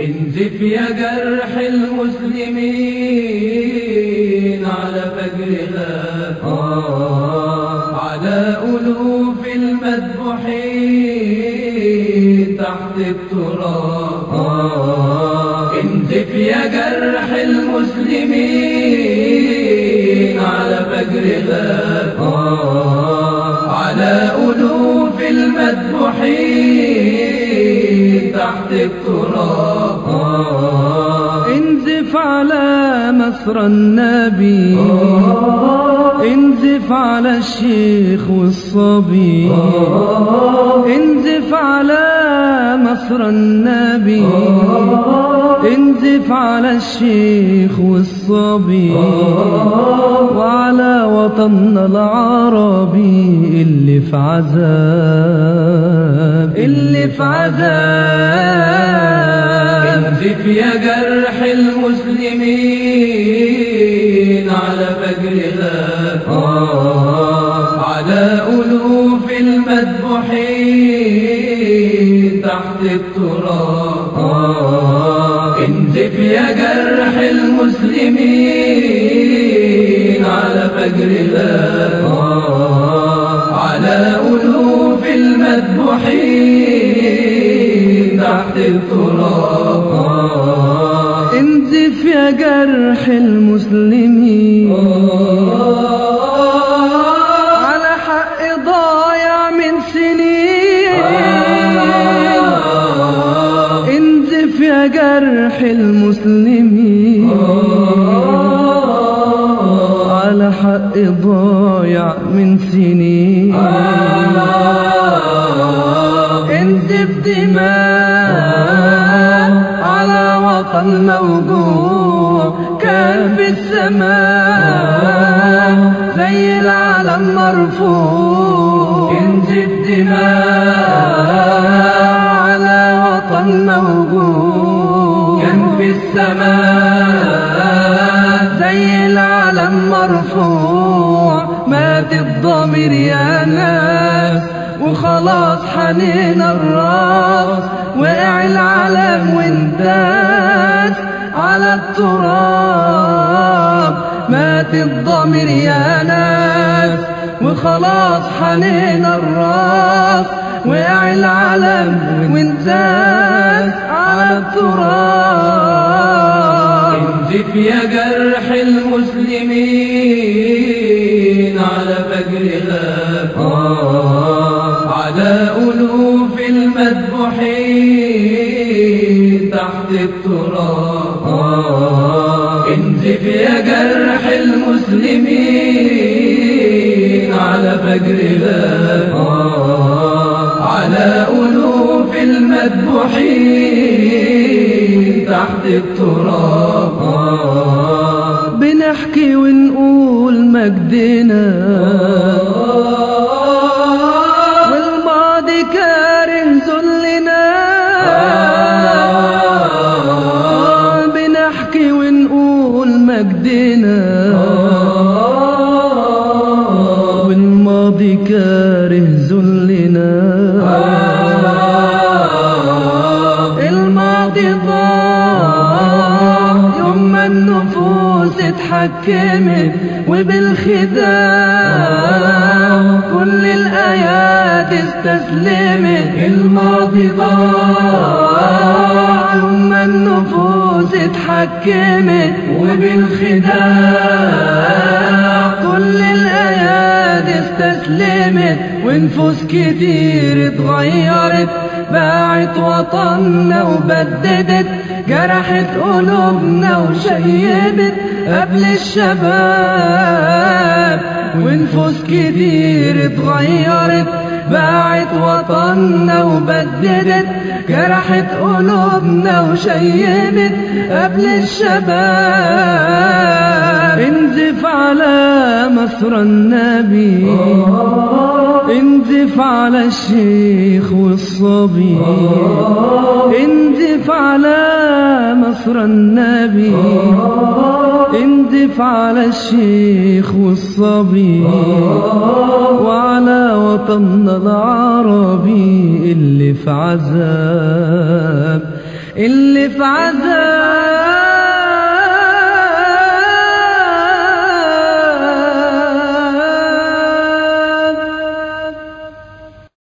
انزف يا جرح المسلمين على فجرها على ألوف المذبوحين تحت التراب. انزف يا جرح المسلمين على فجرها على ألوف المذبوحين تحت التراب انزف على مصر النبي. انزف على الشيخ والصبي. انزف على مصر النبي. انزف على الشيخ والصبي وعلى وطننا العربي اللي في عذاب اللي في عذاب. انزف يا جرح المسلمين على فجرها على ألوف المذبوحين تحت التراب. انزف يا جرح المسلمين على فجرها على ألوف المذبوحين تحت التراب. انزف يا جرح المسلمين جرح المسلمين. على حق ضايع من سنين. انزف دماء على وطن موجوع كان في السماء زي العلم مرفوع. انزف دماء في السماء. زي العلم مرفوع مات الضمير يا ناس. وخلاص حنين الراس وقع العلم وانتاس على التراب. مات الضمير يا ناس وخلاص حنين الراس. وقع العلم وانتاس على التراب. انزف يا جرح المسلمين على فجرها على ألوف المذبوحين تحت التراب. انزف يا جرح المسلمين على فجرها على ألوف المذبوحين تحت التراب. بنحكي ونقول مجدنا. والماضي كاره ذلنا. بنحكي ونقول مجدنا. اتحكمت وبالخداع كل الآيات استسلمت الماضي ضاع ما النفوس اتحكمت وبالخداع كل الآيات استسلمت ونفوس كتير اتغيرت باعت وطننا وبددت جرحت قلوبنا وشيبت. قبل الشباب ونفوس كتير اتغيرت باعت وطننا وبددت جرحت قلوبنا وشيبت قبل الشباب انزف على مصر النبي. انزف على الشيخ والصبي. انزف على مصر النبي. انزف على الشيخ والصبي وعلى وطننا العربي اللي في عذاب اللي في عذاب.